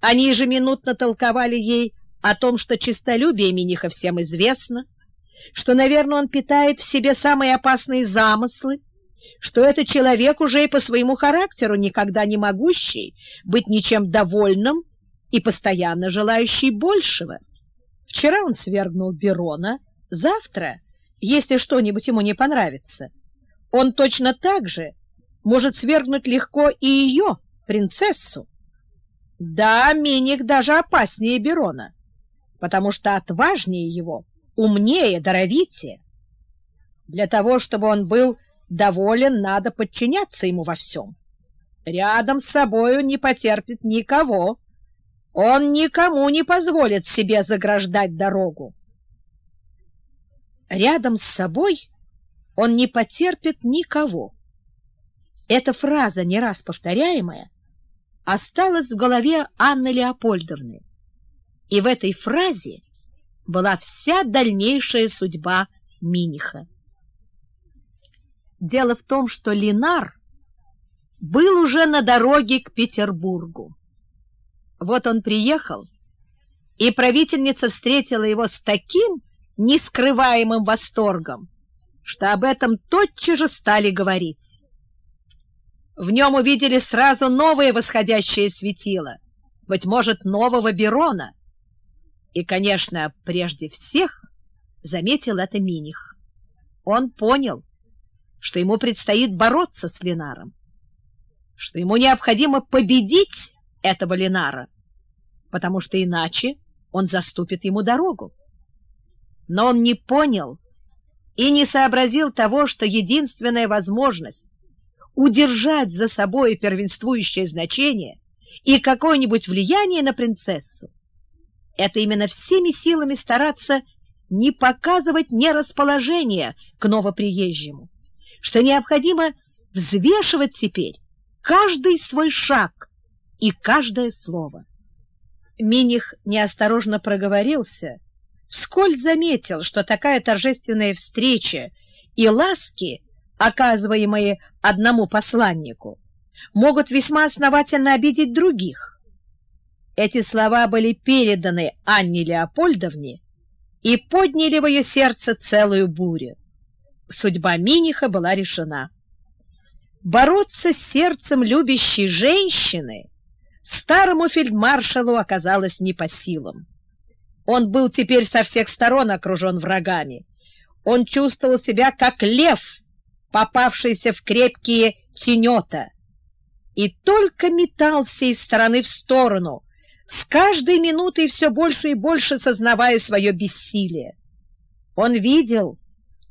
Они ежеминутно толковали ей о том, что честолюбие Миниха всем известно, что, наверное, он питает в себе самые опасные замыслы, что это человек уже и по своему характеру никогда не могущий быть ничем довольным и постоянно желающий большего. Вчера он свергнул Берона, завтра, если что-нибудь ему не понравится, он точно так же может свергнуть легко и ее, принцессу. Да, Миник даже опаснее Берона, потому что отважнее его, умнее, даровитее. Для того, чтобы он был доволен, надо подчиняться ему во всем. Рядом с собою не потерпит никого. Он никому не позволит себе заграждать дорогу. Рядом с собой он не потерпит никого. Эта фраза, не раз повторяемая, осталась в голове Анны Леопольдовны. И в этой фразе была вся дальнейшая судьба Миниха. Дело в том, что Линар был уже на дороге к Петербургу. Вот он приехал, и правительница встретила его с таким нескрываемым восторгом, что об этом тотчас же стали говорить. В нем увидели сразу новое восходящее светило, быть может, нового Берона. И, конечно, прежде всех заметил это Миних. Он понял, что ему предстоит бороться с Ленаром, что ему необходимо победить этого Ленара, потому что иначе он заступит ему дорогу. Но он не понял и не сообразил того, что единственная возможность удержать за собой первенствующее значение и какое-нибудь влияние на принцессу, это именно всеми силами стараться не показывать нерасположения к новоприезжему, что необходимо взвешивать теперь каждый свой шаг и каждое слово. Миних неосторожно проговорился, вскользь заметил, что такая торжественная встреча и ласки оказываемые одному посланнику, могут весьма основательно обидеть других. Эти слова были переданы Анне Леопольдовне и подняли в ее сердце целую бурю. Судьба Миниха была решена. Бороться с сердцем любящей женщины старому фельдмаршалу оказалось не по силам. Он был теперь со всех сторон окружен врагами. Он чувствовал себя как лев, попавшийся в крепкие тенета, и только метался из стороны в сторону, с каждой минутой все больше и больше сознавая свое бессилие. Он видел,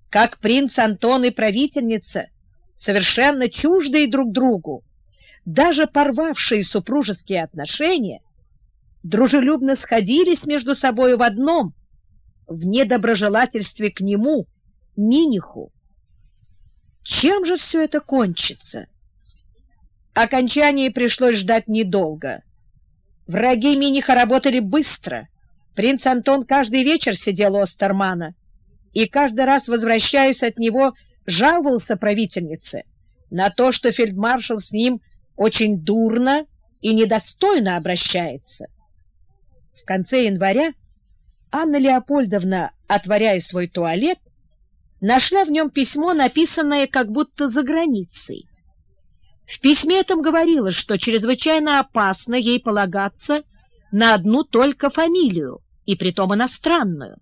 как принц Антон и правительница, совершенно чуждые друг другу, даже порвавшие супружеские отношения, дружелюбно сходились между собой в одном, в недоброжелательстве к нему, Миниху. Чем же все это кончится? Окончание пришлось ждать недолго. Враги Миниха работали быстро. Принц Антон каждый вечер сидел у Остермана и каждый раз, возвращаясь от него, жаловался правительнице на то, что фельдмаршал с ним очень дурно и недостойно обращается. В конце января Анна Леопольдовна, отворяя свой туалет, нашла в нем письмо, написанное как будто за границей. В письме этом говорилось, что чрезвычайно опасно ей полагаться на одну только фамилию, и притом иностранную,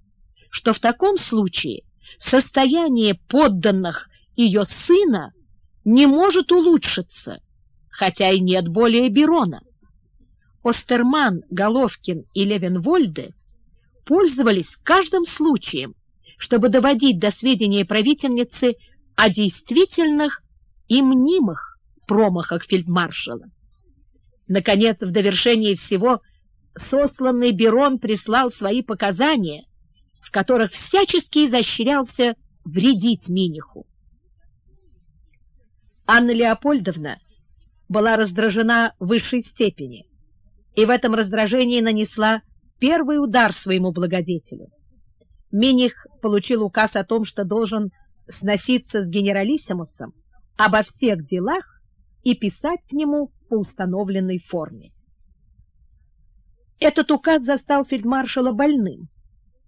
что в таком случае состояние подданных ее сына не может улучшиться, хотя и нет более Берона. Остерман, Головкин и Левенвольде пользовались каждым случаем, чтобы доводить до сведения правительницы о действительных и мнимых промахах фельдмаршала. Наконец, в довершении всего, сосланный Берон прислал свои показания, в которых всячески изощрялся вредить Миниху. Анна Леопольдовна была раздражена в высшей степени и в этом раздражении нанесла первый удар своему благодетелю. Миних получил указ о том, что должен сноситься с генералиссимусом обо всех делах и писать к нему по установленной форме. Этот указ застал фельдмаршала больным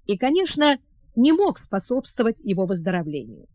и, конечно, не мог способствовать его выздоровлению.